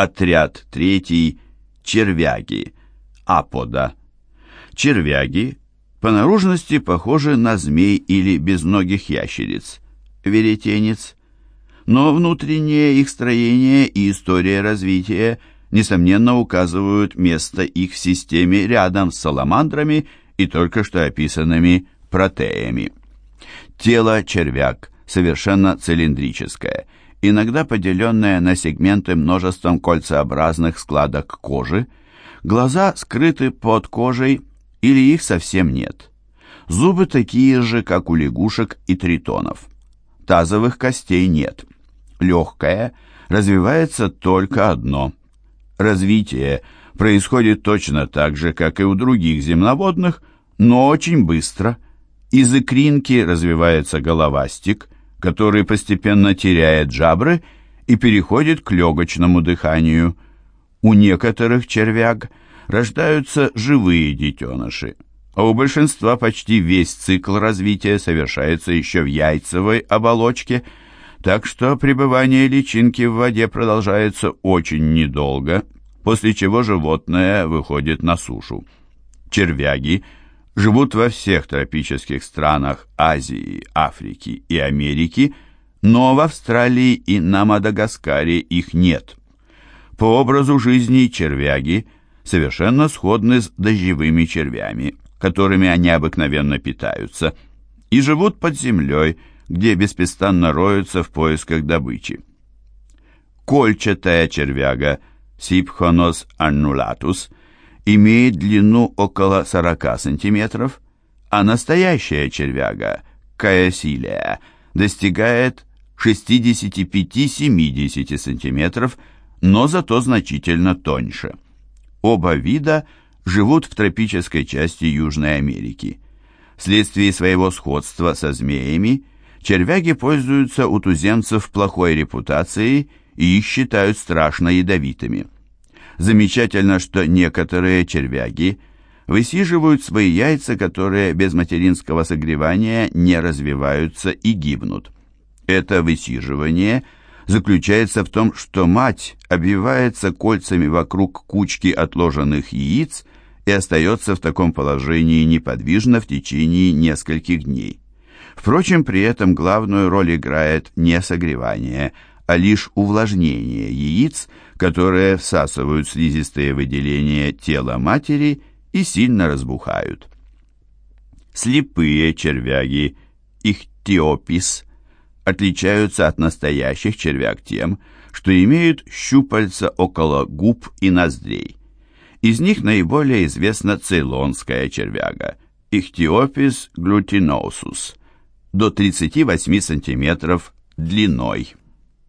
Отряд третий – червяги, апода. Червяги по наружности похожи на змей или безногих ящериц, веретенец, но внутреннее их строение и история развития несомненно указывают место их в системе рядом с саламандрами и только что описанными протеями. Тело червяк совершенно цилиндрическое – иногда поделенная на сегменты множеством кольцеобразных складок кожи, глаза скрыты под кожей или их совсем нет. Зубы такие же, как у лягушек и тритонов. Тазовых костей нет. Легкое развивается только одно. Развитие происходит точно так же, как и у других земноводных, но очень быстро. Из икринки развивается головастик – который постепенно теряет жабры и переходит к легочному дыханию. У некоторых червяк рождаются живые детеныши, а у большинства почти весь цикл развития совершается еще в яйцевой оболочке, так что пребывание личинки в воде продолжается очень недолго, после чего животное выходит на сушу. Червяги – живут во всех тропических странах Азии, Африки и Америки, но в Австралии и на Мадагаскаре их нет. По образу жизни червяги совершенно сходны с дождевыми червями, которыми они обыкновенно питаются, и живут под землей, где беспрестанно роются в поисках добычи. Кольчатая червяга Сипхонос аннулатус имеет длину около 40 см, а настоящая червяга, каосилия, достигает 65-70 см, но зато значительно тоньше. Оба вида живут в тропической части Южной Америки. Вследствие своего сходства со змеями, червяги пользуются у туземцев плохой репутацией и их считают страшно ядовитыми. Замечательно, что некоторые червяги высиживают свои яйца, которые без материнского согревания не развиваются и гибнут. Это высиживание заключается в том, что мать обвивается кольцами вокруг кучки отложенных яиц и остается в таком положении неподвижно в течение нескольких дней. Впрочем, при этом главную роль играет не согревание, а лишь увлажнение яиц, которые всасывают слизистые выделения тела матери и сильно разбухают. Слепые червяги, ихтиопис, отличаются от настоящих червяк тем, что имеют щупальца около губ и ноздрей. Из них наиболее известна цейлонская червяга, ихтиопис глютиносус, до 38 см длиной.